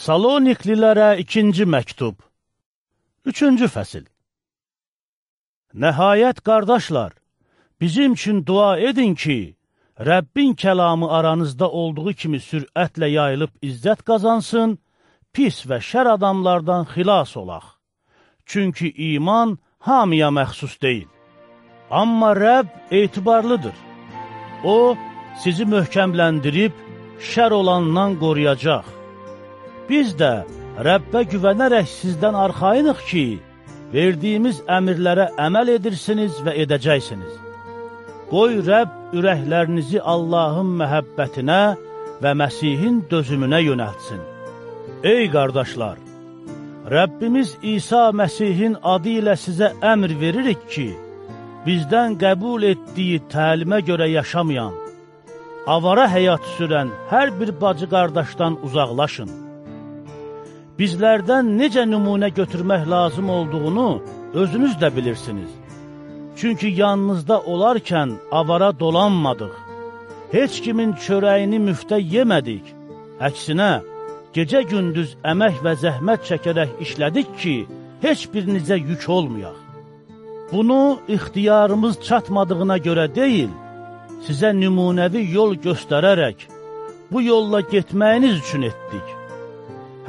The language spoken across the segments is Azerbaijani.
Saloniklilərə ikinci məktub. Üçüncü fəsil. Nəhayət, qardaşlar, bizim üçün dua edin ki, Rəbbin kəlamı aranızda olduğu kimi sürətlə yayılıb izzət qazansın, pis və şər adamlardan xilas olaq. Çünki iman hamıya məxsus deyil. Amma Rəbb etibarlıdır. O, sizi möhkəmləndirib, şər olandan qoruyacaq. Biz də Rəbbə güvənərək sizdən arxayınıq ki, verdiyimiz əmirlərə əməl edirsiniz və edəcəksiniz. Qoy Rəbb ürəklərinizi Allahın məhəbbətinə və Məsihin dözümünə yönəltsin. Ey qardaşlar! Rəbbimiz İsa Məsihin adı ilə sizə əmr veririk ki, bizdən qəbul etdiyi təlimə görə yaşamayan, avara həyat sürən hər bir bacı qardaşdan uzaqlaşın bizlərdən necə nümunə götürmək lazım olduğunu özünüz də bilirsiniz. Çünki yanınızda olarkən avara dolanmadıq. Heç kimin çörəyini müftə yemədik. Əksinə, gecə-gündüz əmək və zəhmət çəkərək işlədik ki, heç birinizə yük olmayaq. Bunu ixtiyarımız çatmadığına görə deyil, sizə nümunəvi yol göstərərək, bu yolla getməyiniz üçün etdik.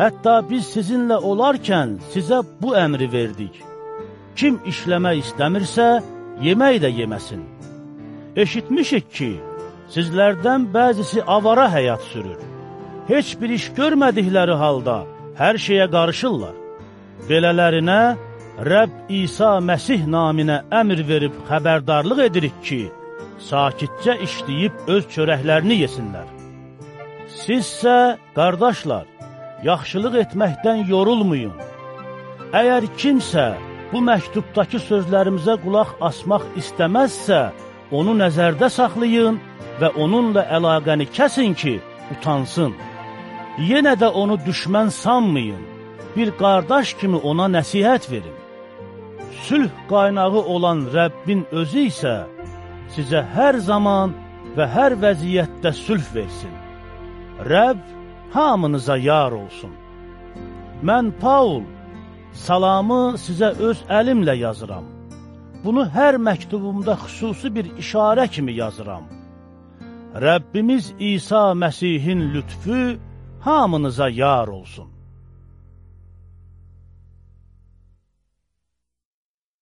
Hətta biz sizinlə olarkən sizə bu əmri verdik. Kim işləmək istəmirsə, yemək də yeməsin. Eşitmişik ki, sizlərdən bəzisi avara həyat sürür. Heç bir iş görmədikləri halda hər şeyə qarışırlar. Belələrinə Rəbb İsa Məsih naminə əmr verib xəbərdarlıq edirik ki, sakitcə işləyib öz çörəklərini yesinlər. Sizsə, qardaşlar, yaxşılıq etməkdən yorulmayın. Əgər kimsə bu məktubdakı sözlərimizə qulaq asmaq istəməzsə, onu nəzərdə saxlayın və onunla əlaqəni kəsin ki, utansın. Yenə də onu düşmən sanmayın, bir qardaş kimi ona nəsihət verin. Sülh qaynağı olan Rəbbin özü isə sizə hər zaman və hər vəziyyətdə sülh versin. Rəbb hamınıza yar olsun. Mən Paul, salamı sizə öz əlimlə yazıram. Bunu hər məktubumda xüsusi bir işarə kimi yazıram. Rəbbimiz İsa Məsihin lütfü hamınıza yar olsun.